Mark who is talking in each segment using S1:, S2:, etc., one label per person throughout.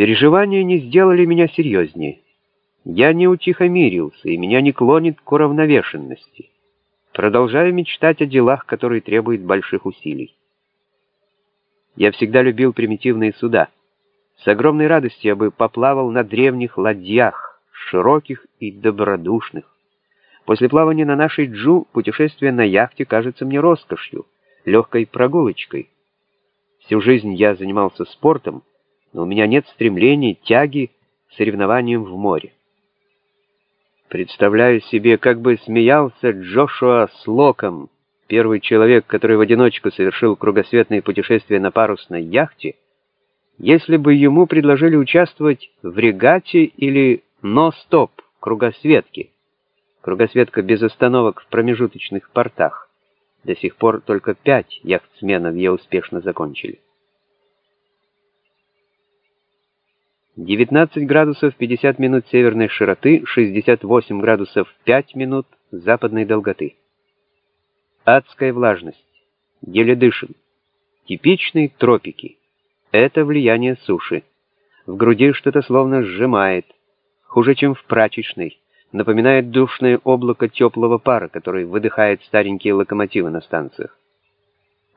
S1: Переживания не сделали меня серьезнее. Я не утихомирился, и меня не клонит к уравновешенности. Продолжаю мечтать о делах, которые требуют больших усилий. Я всегда любил примитивные суда. С огромной радостью я бы поплавал на древних ладьях, широких и добродушных. После плавания на нашей Джу путешествие на яхте кажется мне роскошью, легкой прогулочкой. Всю жизнь я занимался спортом, но у меня нет стремлений, тяги к соревнованиям в море. Представляю себе, как бы смеялся Джошуа Слоком, первый человек, который в одиночку совершил кругосветное путешествие на парусной яхте, если бы ему предложили участвовать в регате или «но-стоп» кругосветке. Кругосветка без остановок в промежуточных портах. До сих пор только пять яхтсменов ее успешно закончили. 19 градусов 50 минут северной широты, 68 градусов 5 минут западной долготы. Адская влажность. Еле дышим. Типичные тропики. Это влияние суши. В груди что-то словно сжимает. Хуже, чем в прачечной. Напоминает душное облако теплого пара, который выдыхает старенькие локомотивы на станциях.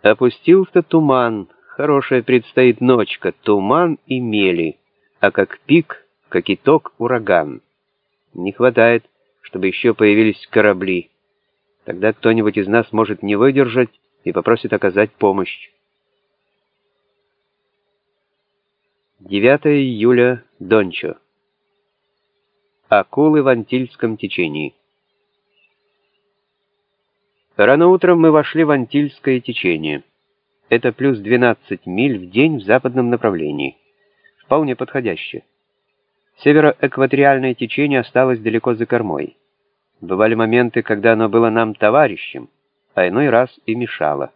S1: Опустился туман. Хорошая предстоит ночка. Туман и мели а как пик, как итог ураган. Не хватает, чтобы еще появились корабли. Тогда кто-нибудь из нас может не выдержать и попросит оказать помощь. 9 июля, Дончо. Акулы в Антильском течении. Рано утром мы вошли в Антильское течение. Это плюс 12 миль в день в западном направлении вполне подходяще. Североэкваториальное течение осталось далеко за кормой. Бывали моменты, когда оно было нам товарищем, а иной раз и мешало.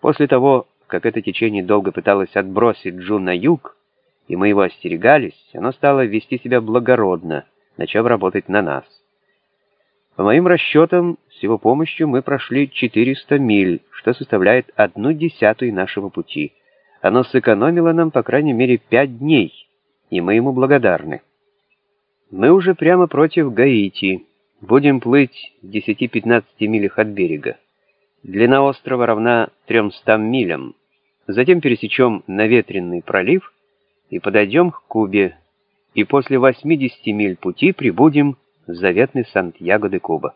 S1: После того, как это течение долго пыталось отбросить Джу на юг, и мы его остерегались, оно стало вести себя благородно, начав работать на нас. По моим расчетам, с его помощью мы прошли 400 миль, что составляет одну десятую нашего пути — оно сэкономило нам, по крайней мере, пять дней, и мы ему благодарны. Мы уже прямо против Гаити. Будем плыть в 10-15 милях от берега. Длина острова равна 300 милям. Затем пересечем наветренный пролив и подойдем к Кубе, и после 80 миль пути прибудем в заветный Сантьяго де Куба.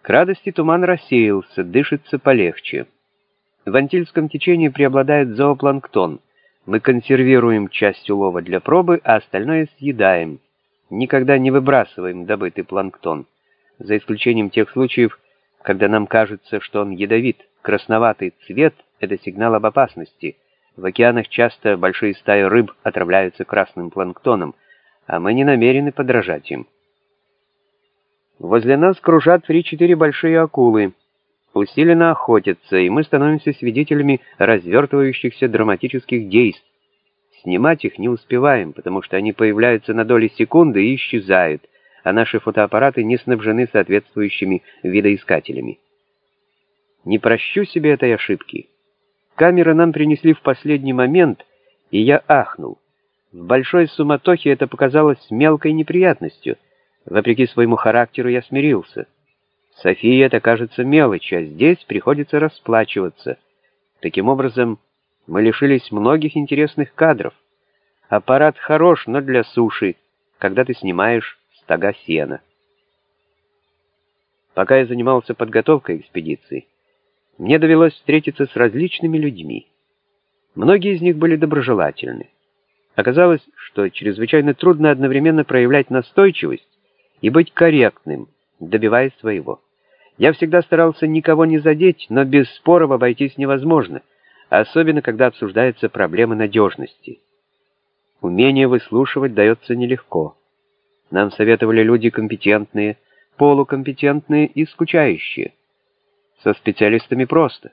S1: К радости туман рассеялся, дышится полегче. В антильском течении преобладает зоопланктон. Мы консервируем часть улова для пробы, а остальное съедаем. Никогда не выбрасываем добытый планктон, за исключением тех случаев, когда нам кажется, что он ядовит. Красноватый цвет — это сигнал об опасности. В океанах часто большие стаи рыб отравляются красным планктоном, а мы не намерены подражать им. Возле нас кружат три-четыре большие акулы — усиленно охотятся, и мы становимся свидетелями развертывающихся драматических действий. Снимать их не успеваем, потому что они появляются на доли секунды и исчезают, а наши фотоаппараты не снабжены соответствующими видоискателями. Не прощу себе этой ошибки. Камеры нам принесли в последний момент, и я ахнул. В большой суматохе это показалось мелкой неприятностью. Вопреки своему характеру я смирился. София это кажется мелочь, а здесь приходится расплачиваться. Таким образом, мы лишились многих интересных кадров. Аппарат хорош, но для суши, когда ты снимаешь стога сена. Пока я занимался подготовкой экспедиции, мне довелось встретиться с различными людьми. Многие из них были доброжелательны. Оказалось, что чрезвычайно трудно одновременно проявлять настойчивость и быть корректным, добиваясь своего. Я всегда старался никого не задеть, но без споров обойтись невозможно, особенно когда обсуждаются проблемы надежности. Умение выслушивать дается нелегко. Нам советовали люди компетентные, полукомпетентные и скучающие. Со специалистами просто.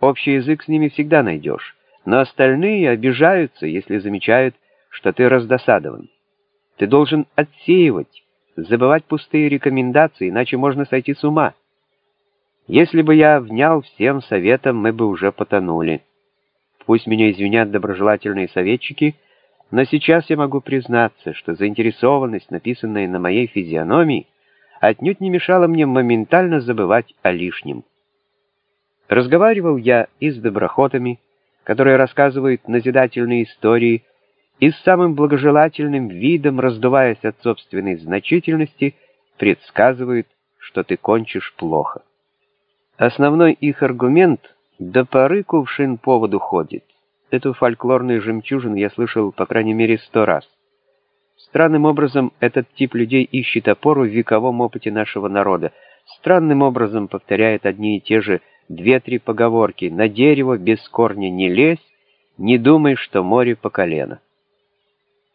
S1: Общий язык с ними всегда найдешь, но остальные обижаются, если замечают, что ты раздосадован. Ты должен отсеивать, забывать пустые рекомендации, иначе можно сойти с ума. Если бы я внял всем советам, мы бы уже потонули. Пусть меня извинят доброжелательные советчики, Но сейчас я могу признаться, что заинтересованность, написанная на моей физиономии, отнюдь не мешала мне моментально забывать о лишнем. Разговаривал я и с доброхотами, которые рассказывают назидательные истории, и с самым благожелательным видом, раздуваясь от собственной значительности, предсказывают, что ты кончишь плохо. Основной их аргумент — до поры кувшин поводу ходит. Эту фольклорную жемчужину я слышал по крайней мере сто раз. Странным образом этот тип людей ищет опору в вековом опыте нашего народа. Странным образом повторяет одни и те же две-три поговорки «на дерево без корня не лезь», «не думай, что море по колено».